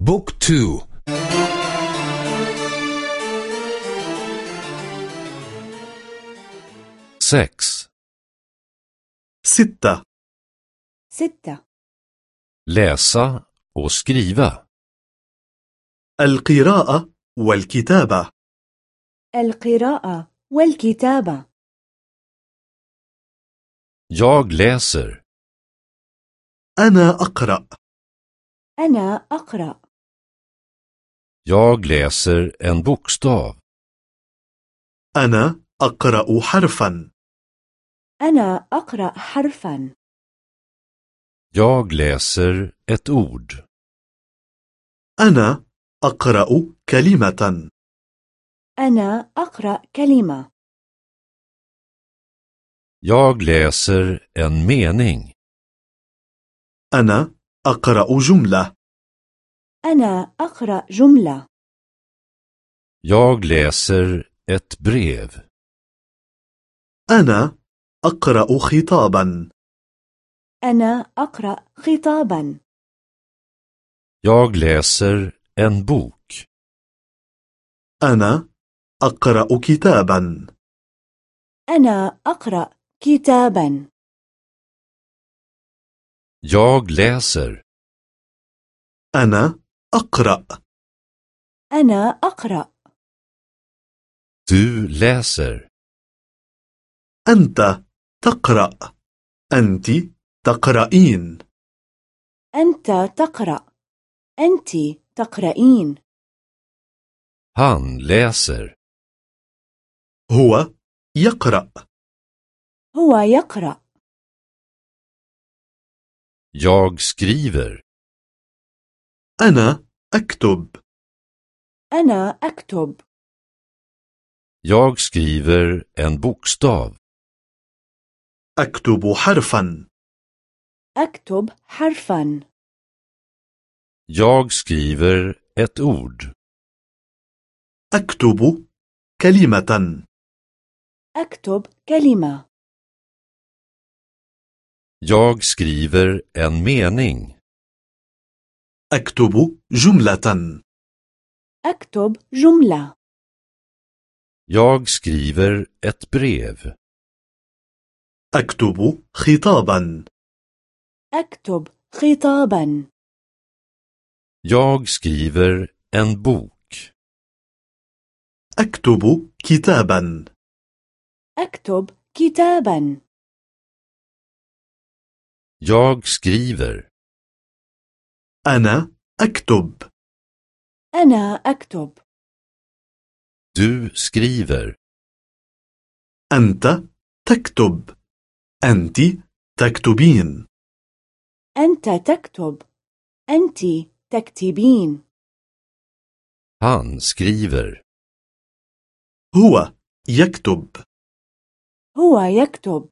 بوك تو. sex, ستة. ستة. läsa och skriva. القراءة والكتابة. القراءة والكتابة. Jag läser. أنا أقرأ. أنا أقرأ. Jag läser en bokstav. أنا أقرأ حرفا أنا أقرأ حرفا Jag läser ett ord. أنا أقرأ كلمة أنا أقرأ كلمة Jag läser en mening. أنا أقرأ جملة أنا أقرأ جملة Jag läser ett brev. أنا أقرأ خطابا أنا أقرأ خطابا Jag läser en bok. أنا أقرأ كتابا أنا أقرأ كتابا Jag läser. أنا أقرأ. أنا أقرأ. Du läser. أنت تقرأ. أنت تقرأين. أنت تقرأ. أنت تقرأين. Han läser. هو يقرأ. هو يقرأ. Jag skriver. أنا أكتب أنا أكتب Jag skriver en bokstav. أكتب حرفا أكتب حرفا Jag skriver ett ord. أكتب كلمة أكتب كلمة Jag skriver en mening. أكتب جملة أكتب جملة Jag skriver ett brev. أكتب خطابا أكتب خطابا Jag skriver en bok. أكتب كتابا أكتب كتابا Jag skriver. أنا أكتب. أنا أكتب. Du skriver. أنت تكتب. أنت تكتبين. أنت تكتب. أنت تكتبين. Han skriver. هو يكتب. هو يكتب.